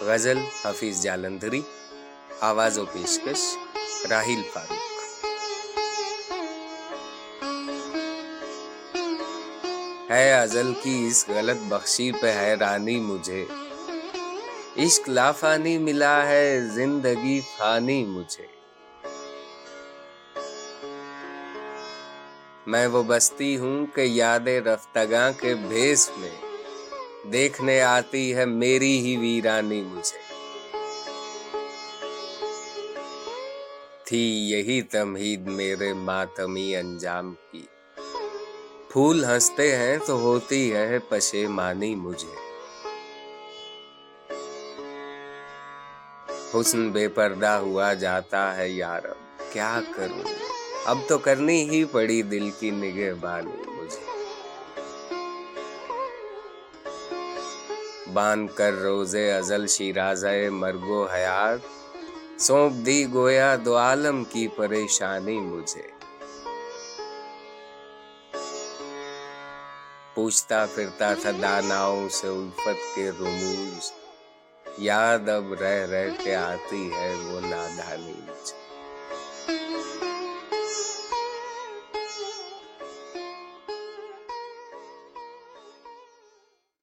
غزل حفیظ جالندری آواز و پیشکش راہیل فاروق۔ ہے ازل کی اس غلط بخشی پہ حیرانی مجھے۔ عشق لافانی ملا ہے، زندگی فانی مجھے۔ میں وہ بستی ہوں کہ یاد رفتگاں کے بھیس میں۔ دیکھنے آتی ہے میری ہی ویرانی مجھے۔ تھی یہی تمہید میرے ماتمی انجام کی۔ پھول ہنستے ہیں تو ہوتی ہے پشیمانی مجھے۔ حسن بے پردہ ہوا جاتا ہے یارب کیا کروں؟ اب تو کرنی ہی پڑی دل کی نگہ بانی مجھے۔ بان کر روزے ازل شیراز مرگو حیات۔ سونپ دی گویا دو عالم کی پریشانی مجھے۔ پوچھتا پھرتا تھا داناؤں سے الفت کے رموز۔ یاد اب رہ رہ کے آتی ہے وہ نادانی مجھے۔